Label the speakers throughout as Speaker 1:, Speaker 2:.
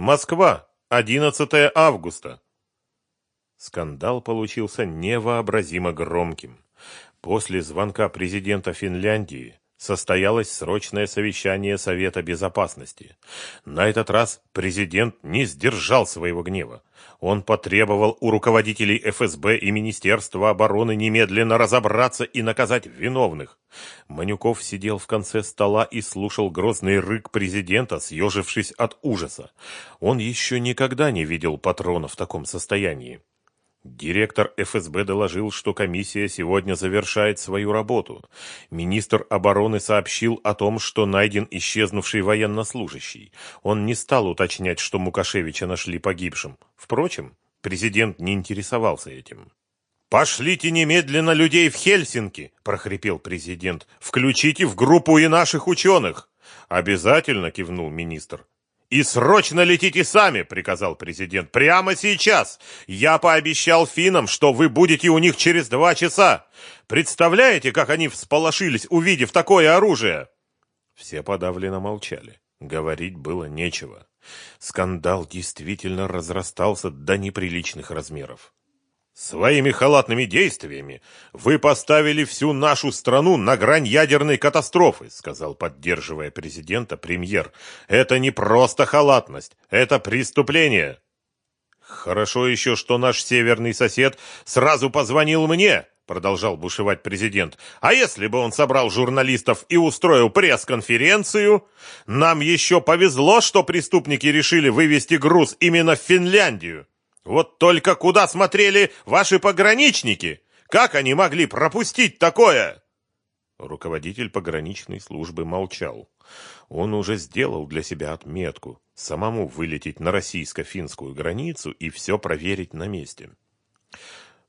Speaker 1: Москва, 11 августа. Скандал получился невообразимо громким. После звонка президента Финляндии состоялось срочное совещание Совета Безопасности. На этот раз президент не сдержал своего гнева. Он потребовал у руководителей ФСБ и Министерства обороны немедленно разобраться и наказать виновных. Манюков сидел в конце стола и слушал грозный рык президента, съежившись от ужаса. Он еще никогда не видел патрона в таком состоянии. Директор ФСБ доложил, что комиссия сегодня завершает свою работу. Министр обороны сообщил о том, что найден исчезнувший военнослужащий. Он не стал уточнять, что Мукашевича нашли погибшим. Впрочем, президент не интересовался этим. «Пошлите немедленно людей в Хельсинки!» – прохрипел президент. «Включите в группу и наших ученых!» «Обязательно!» – кивнул министр. «И срочно летите сами!» — приказал президент. «Прямо сейчас! Я пообещал финнам, что вы будете у них через два часа! Представляете, как они всполошились, увидев такое оружие?» Все подавленно молчали. Говорить было нечего. Скандал действительно разрастался до неприличных размеров. Своими халатными действиями вы поставили всю нашу страну на грань ядерной катастрофы, сказал, поддерживая президента премьер. Это не просто халатность, это преступление. Хорошо еще, что наш северный сосед сразу позвонил мне, продолжал бушевать президент. А если бы он собрал журналистов и устроил пресс-конференцию? Нам еще повезло, что преступники решили вывести груз именно в Финляндию. Вот только куда смотрели ваши пограничники? Как они могли пропустить такое? Руководитель пограничной службы молчал. Он уже сделал для себя отметку самому вылететь на российско-финскую границу и все проверить на месте.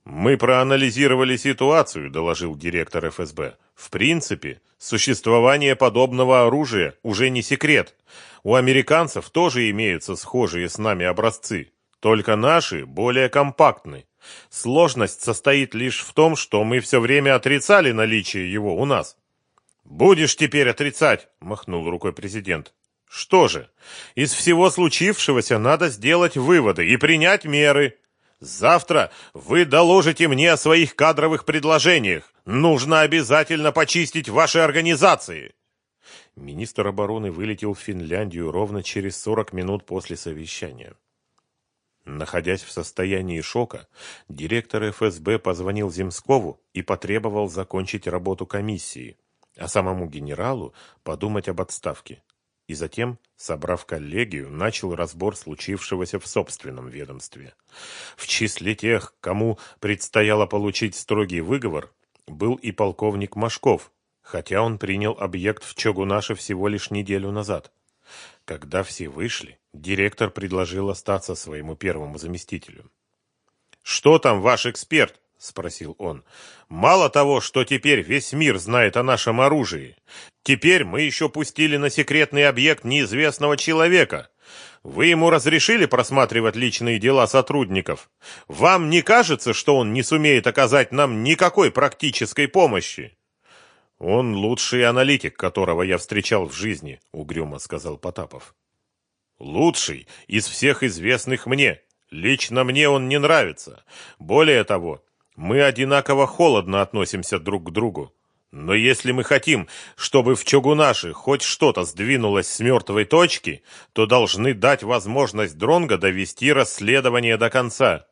Speaker 1: Мы проанализировали ситуацию, доложил директор ФСБ. В принципе, существование подобного оружия уже не секрет. У американцев тоже имеются схожие с нами образцы. Только наши более компактны. Сложность состоит лишь в том, что мы все время отрицали наличие его у нас. «Будешь теперь отрицать», — махнул рукой президент. «Что же, из всего случившегося надо сделать выводы и принять меры. Завтра вы доложите мне о своих кадровых предложениях. Нужно обязательно почистить ваши организации». Министр обороны вылетел в Финляндию ровно через 40 минут после совещания. Находясь в состоянии шока, директор ФСБ позвонил Земскову и потребовал закончить работу комиссии, а самому генералу подумать об отставке. И затем, собрав коллегию, начал разбор случившегося в собственном ведомстве. В числе тех, кому предстояло получить строгий выговор, был и полковник Машков, хотя он принял объект в Чогунаше всего лишь неделю назад. Когда все вышли, директор предложил остаться своему первому заместителю. «Что там ваш эксперт?» – спросил он. «Мало того, что теперь весь мир знает о нашем оружии, теперь мы еще пустили на секретный объект неизвестного человека. Вы ему разрешили просматривать личные дела сотрудников? Вам не кажется, что он не сумеет оказать нам никакой практической помощи?» «Он лучший аналитик, которого я встречал в жизни», — угрюмо сказал Потапов. «Лучший из всех известных мне. Лично мне он не нравится. Более того, мы одинаково холодно относимся друг к другу. Но если мы хотим, чтобы в Чогунаше хоть что-то сдвинулось с мертвой точки, то должны дать возможность Дронго довести расследование до конца».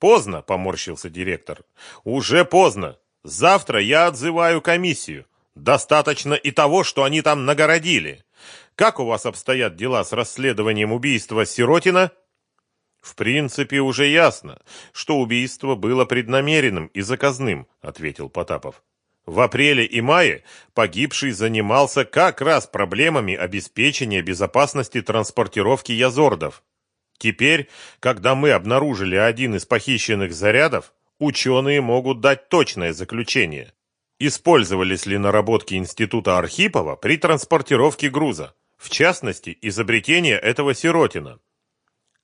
Speaker 1: «Поздно», — поморщился директор. «Уже поздно. Завтра я отзываю комиссию. Достаточно и того, что они там нагородили. Как у вас обстоят дела с расследованием убийства Сиротина? В принципе, уже ясно, что убийство было преднамеренным и заказным, ответил Потапов. В апреле и мае погибший занимался как раз проблемами обеспечения безопасности транспортировки язордов. Теперь, когда мы обнаружили один из похищенных зарядов, ученые могут дать точное заключение. Использовались ли наработки института Архипова при транспортировке груза, в частности, изобретение этого сиротина?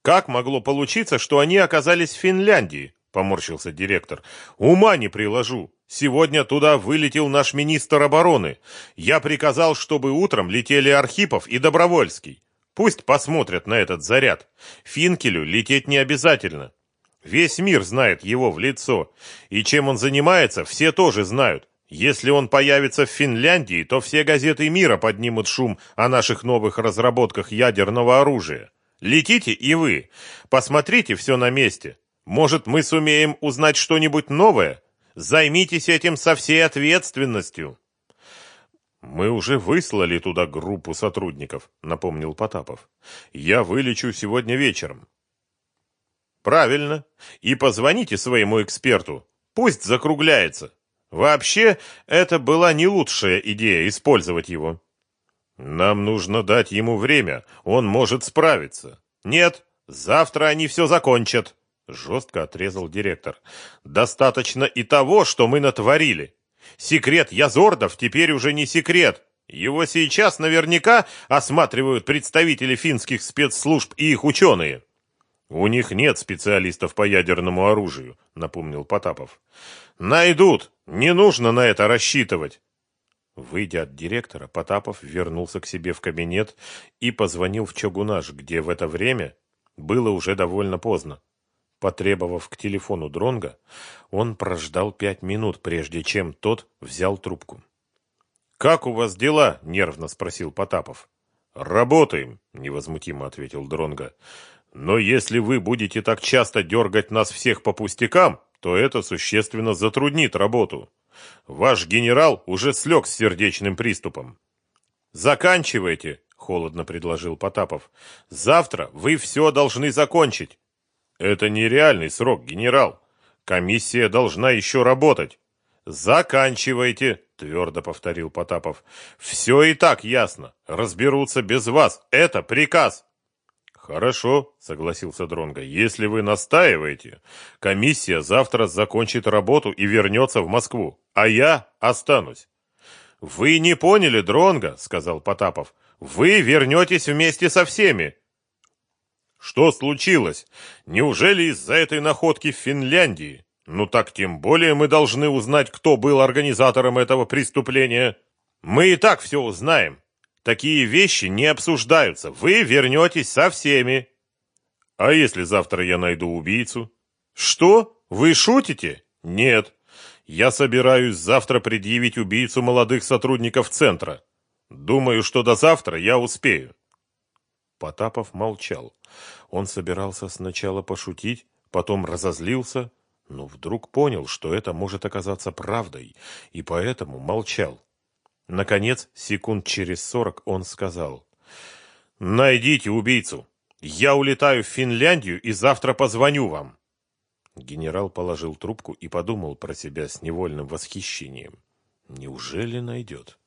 Speaker 1: Как могло получиться, что они оказались в Финляндии? Поморщился директор. Ума не приложу. Сегодня туда вылетел наш министр обороны. Я приказал, чтобы утром летели Архипов и Добровольский. Пусть посмотрят на этот заряд. Финкелю лететь не обязательно. Весь мир знает его в лицо. И чем он занимается, все тоже знают. Если он появится в Финляндии, то все газеты мира поднимут шум о наших новых разработках ядерного оружия. Летите и вы. Посмотрите все на месте. Может, мы сумеем узнать что-нибудь новое? Займитесь этим со всей ответственностью. Мы уже выслали туда группу сотрудников, напомнил Потапов. Я вылечу сегодня вечером. Правильно. И позвоните своему эксперту. Пусть закругляется. Вообще, это была не лучшая идея использовать его. Нам нужно дать ему время, он может справиться. Нет, завтра они все закончат, жестко отрезал директор. Достаточно и того, что мы натворили. Секрет Язордов теперь уже не секрет. Его сейчас наверняка осматривают представители финских спецслужб и их ученые. У них нет специалистов по ядерному оружию, напомнил Потапов. Найдут. Не нужно на это рассчитывать. Выйдя от директора, Потапов вернулся к себе в кабинет и позвонил в Чогунаш, где в это время было уже довольно поздно. Потребовав к телефону Дронга, он прождал пять минут, прежде чем тот взял трубку. «Как у вас дела?» – нервно спросил Потапов. «Работаем», – невозмутимо ответил Дронга. Но если вы будете так часто дергать нас всех по пустякам, то это существенно затруднит работу. Ваш генерал уже слег с сердечным приступом. Заканчивайте, холодно предложил Потапов. Завтра вы все должны закончить. Это нереальный срок, генерал. Комиссия должна еще работать. Заканчивайте, твердо повторил Потапов. Все и так ясно. Разберутся без вас. Это приказ. Хорошо, согласился Дронга. Если вы настаиваете, комиссия завтра закончит работу и вернется в Москву, а я останусь. Вы не поняли, Дронга, сказал Потапов. Вы вернетесь вместе со всеми. Что случилось? Неужели из-за этой находки в Финляндии? Ну так тем более мы должны узнать, кто был организатором этого преступления. Мы и так все узнаем. Такие вещи не обсуждаются. Вы вернетесь со всеми. А если завтра я найду убийцу? Что? Вы шутите? Нет. Я собираюсь завтра предъявить убийцу молодых сотрудников центра. Думаю, что до завтра я успею. Потапов молчал. Он собирался сначала пошутить, потом разозлился, но вдруг понял, что это может оказаться правдой, и поэтому молчал. Наконец, секунд через сорок он сказал. «Найдите убийцу. Я улетаю в Финляндию и завтра позвоню вам». Генерал положил трубку и подумал про себя с невольным восхищением. «Неужели найдет?»